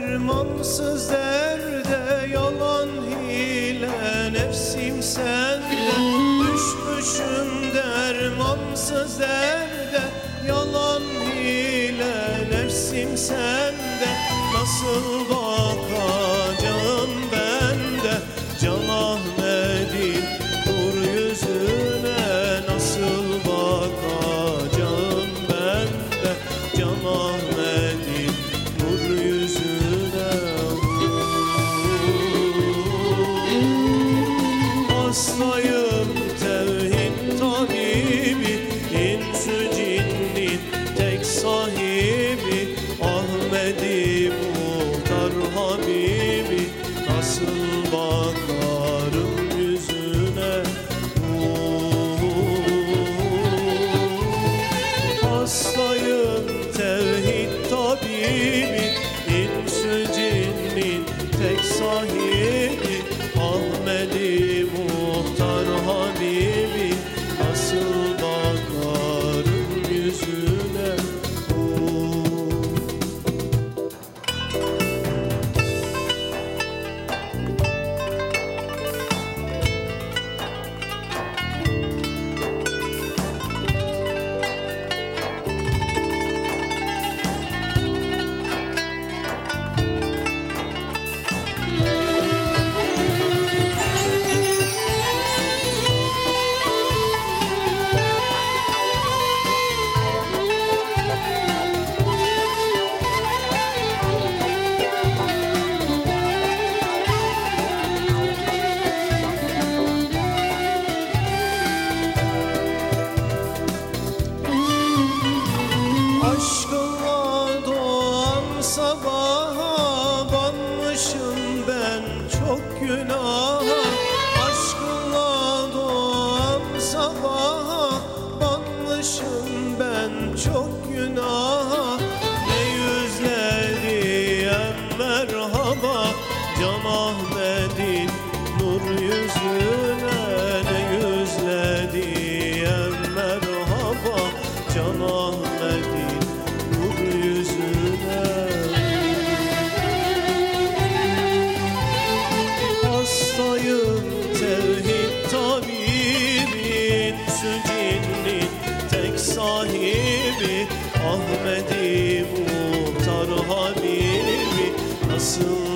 Dermansız derde yalan hile nefsim sende Düşmüşüm dermansız derde yalan hile nefsim sende Nasıl var günaha Aşkınla doğan sabaha Banmışım ben çok günaha Ne yüzleriyem merhaba. Cam Ahmet Ahmet'i muhtar halimi nasıl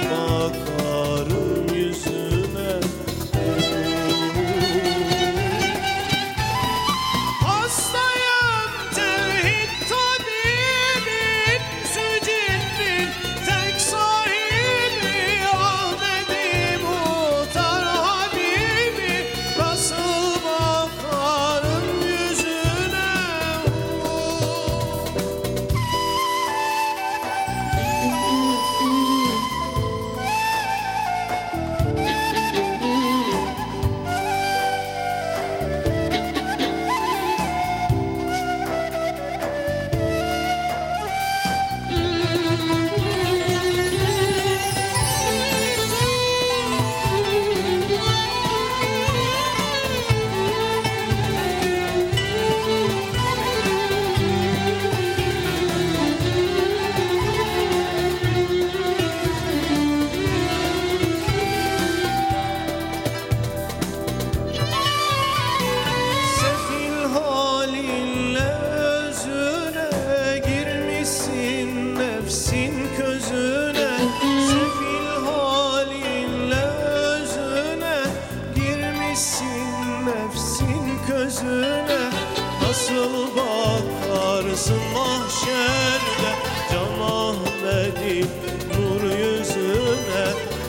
Çıkarsın mahşerde Can Ahmet'in nur yüzüne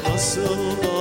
Nasıl